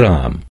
tram